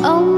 Oh.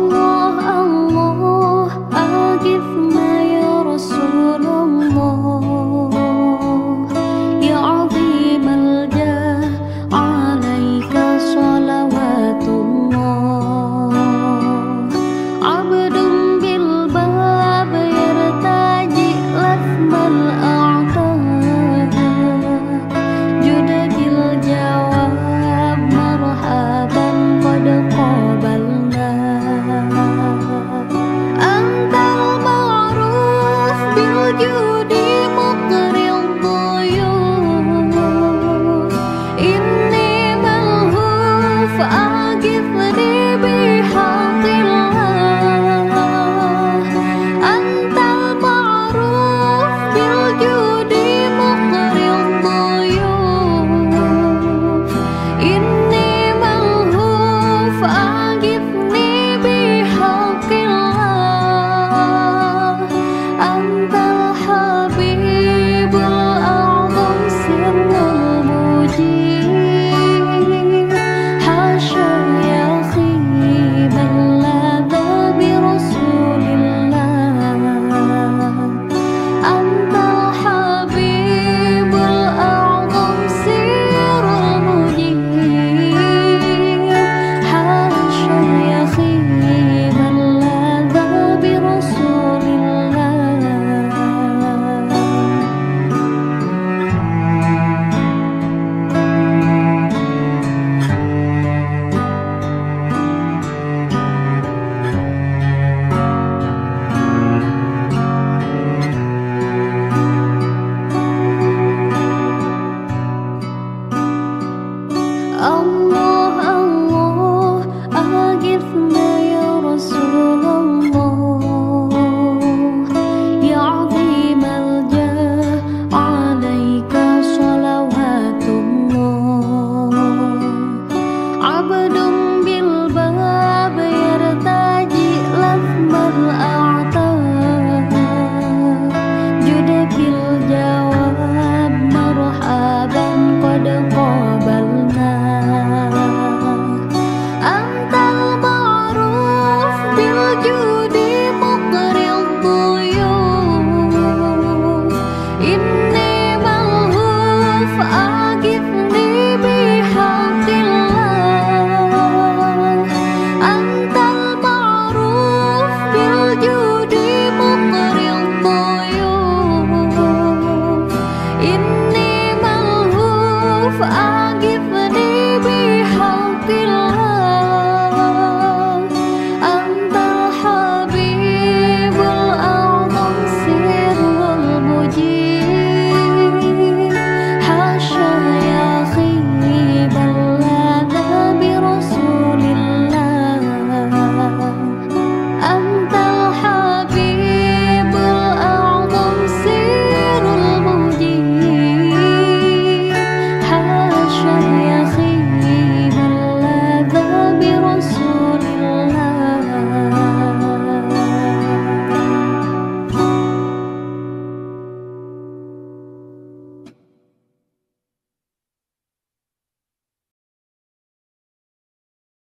ông